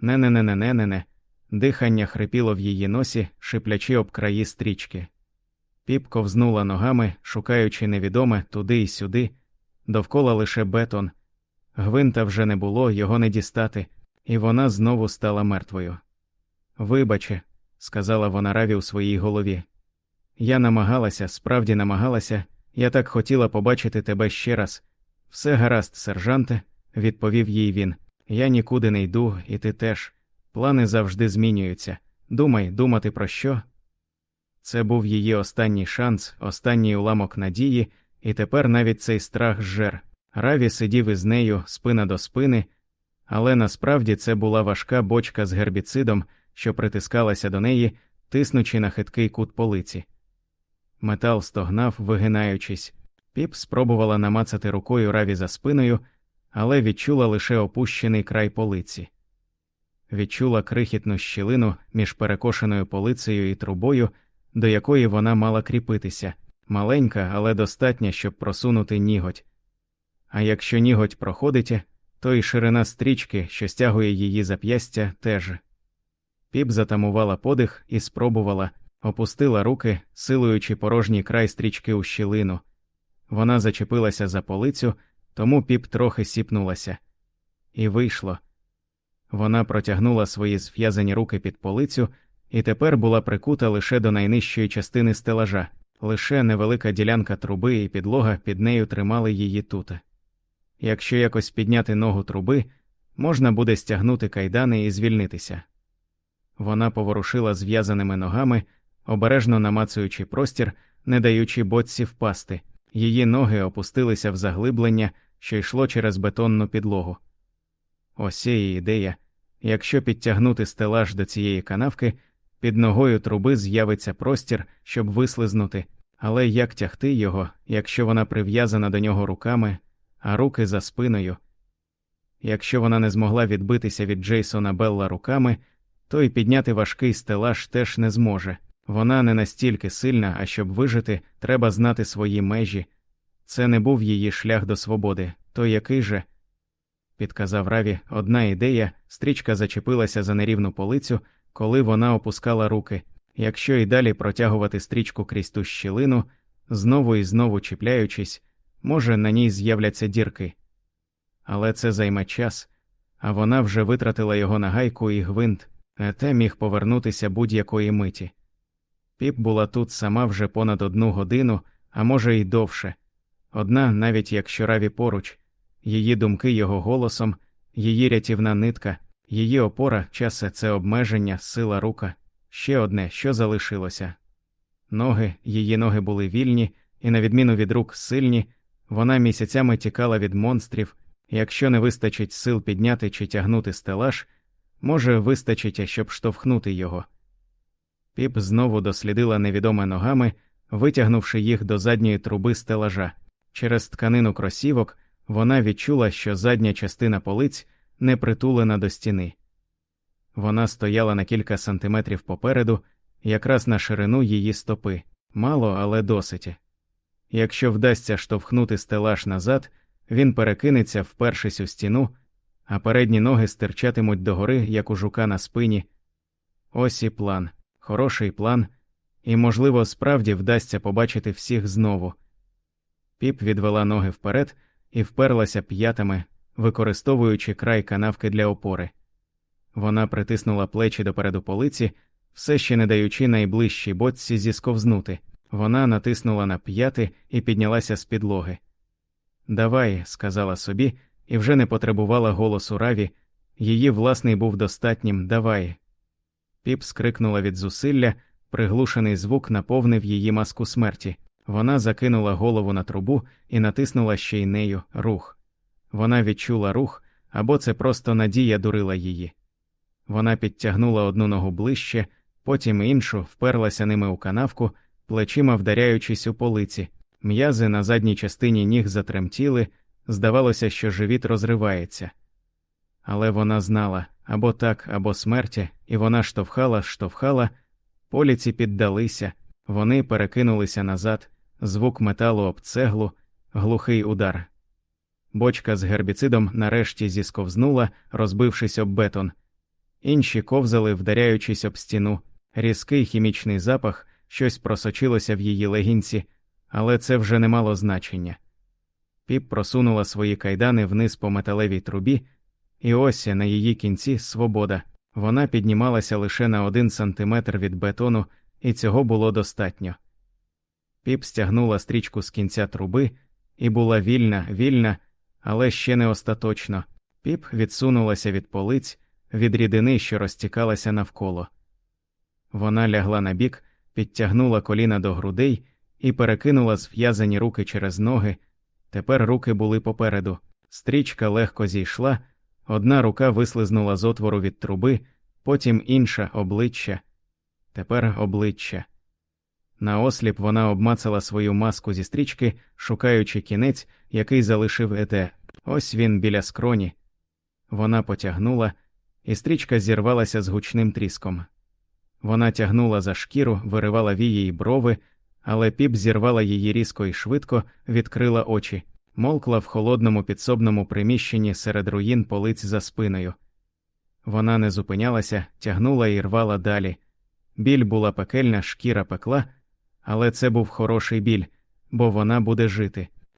Не-не-не-не-не-не-не. Дихання хрипіло в її носі, шиплячи об краї стрічки. Піп ковзнула ногами, шукаючи невідоме туди й сюди, довкола лише бетон. Гвинта вже не було, його не дістати, і вона знову стала мертвою. Вибаче, сказала вона раві у своїй голові. Я намагалася, справді намагалася, я так хотіла побачити тебе ще раз. Все гаразд, сержанте, відповів їй він. Я нікуди не йду, і ти теж. Плани завжди змінюються. Думай, думати про що? Це був її останній шанс, останній уламок надії, і тепер навіть цей страх зжер. Раві сидів із нею спина до спини, але насправді це була важка бочка з гербіцидом, що притискалася до неї, тиснучи на хиткий кут полиці. Метал стогнав, вигинаючись. Піп спробувала намацати рукою раві за спиною, але відчула лише опущений край полиці. Відчула крихітну щілину між перекошеною полицею і трубою, до якої вона мала кріпитися, маленька, але достатня, щоб просунути ніготь. А якщо ніготь проходить, то й ширина стрічки, що стягує її зап'ястя, теж. Піп затамувала подих і спробувала, опустила руки, силуючи порожній край стрічки у щілину. Вона зачепилася за полицю, тому піп трохи сіпнулася. І вийшло. Вона протягнула свої зв'язані руки під полицю і тепер була прикута лише до найнижчої частини стелажа, лише невелика ділянка труби і підлога під нею тримали її тут. Якщо якось підняти ногу труби, можна буде стягнути кайдани і звільнитися. Вона поворушила зв'язаними ногами, обережно намацуючи простір, не даючи боці впасти, її ноги опустилися в заглиблення, що йшло через бетонну підлогу. Ось і ідея якщо підтягнути стелаж до цієї канавки, під ногою труби з'явиться простір, щоб вислизнути, але як тягти його, якщо вона прив'язана до нього руками, а руки за спиною? Якщо вона не змогла відбитися від Джейсона Белла руками, то й підняти важкий стелаж теж не зможе. Вона не настільки сильна, а щоб вижити, треба знати свої межі. Це не був її шлях до свободи, то який же? Підказав Раві, одна ідея, стрічка зачепилася за нерівну полицю, коли вона опускала руки. Якщо і далі протягувати стрічку крізь ту щілину, знову і знову чіпляючись, може, на ній з'являться дірки. Але це займе час, а вона вже витратила його на гайку і гвинт, а те міг повернутися будь-якої миті. Піп була тут сама вже понад одну годину, а може, й довше. Одна, навіть якщо раві поруч, її думки його голосом, її рятівна нитка, її опора, часе це обмеження, сила рука, ще одне, що залишилося. Ноги, її ноги були вільні, і, на відміну від рук, сильні, вона місяцями тікала від монстрів, якщо не вистачить сил підняти чи тягнути стелаж, може, вистачить, щоб штовхнути його. Піп знову дослідила невідоме ногами, витягнувши їх до задньої труби стелажа. Через тканину кросівок вона відчула, що задня частина полиць не притулена до стіни. Вона стояла на кілька сантиметрів попереду, якраз на ширину її стопи, мало, але досить. Якщо вдасться штовхнути стелаж назад, він перекинеться, впершись у стіну, а передні ноги стирчатимуть догори, як у жука на спині. Ось і план, хороший план, і, можливо, справді вдасться побачити всіх знову. Піп відвела ноги вперед і вперлася п'ятами, використовуючи край канавки для опори. Вона притиснула плечі до переду полиці, все ще не даючи найближчій боці зісковзнути. Вона натиснула на п'яти і піднялася з підлоги. Давай, сказала собі, і вже не потребувала голосу раві, її власний був достатнім давай. Піп скрикнула від зусилля, приглушений звук наповнив її маску смерті. Вона закинула голову на трубу і натиснула ще й нею рух. Вона відчула рух, або це просто надія дурила її. Вона підтягнула одну ногу ближче, потім іншу вперлася ними у канавку, плечима вдаряючись у полиці. М'язи на задній частині ніг затремтіли, здавалося, що живіт розривається. Але вона знала або так, або смерті, і вона штовхала, штовхала, поліці піддалися, вони перекинулися назад, звук металу об цеглу, глухий удар. Бочка з гербіцидом нарешті зісковзнула, розбившись об бетон. інші ковзали, вдаряючись об стіну, різкий хімічний запах, щось просочилося в її легінці, але це вже не мало значення. Піп просунула свої кайдани вниз по металевій трубі, і ось на її кінці свобода. Вона піднімалася лише на один сантиметр від бетону, і цього було достатньо. Піп стягнула стрічку з кінця труби і була вільна, вільна, але ще не остаточно. Піп відсунулася від полиць, від рідини, що розтікалася навколо. Вона лягла на бік, підтягнула коліна до грудей і перекинула зв'язані руки через ноги. Тепер руки були попереду. Стрічка легко зійшла, одна рука вислизнула з отвору від труби, потім інша обличчя, тепер обличчя. Наосліп вона обмацала свою маску зі стрічки, шукаючи кінець, який залишив ете. Ось він біля скроні. Вона потягнула, і стрічка зірвалася з гучним тріском. Вона тягнула за шкіру, виривала вії й брови, але піп зірвала її різко і швидко, відкрила очі, молкла в холодному підсобному приміщенні серед руїн полиць за спиною. Вона не зупинялася, тягнула і рвала далі. Біль була пекельна, шкіра пекла, але це був хороший біль, бо вона буде жити.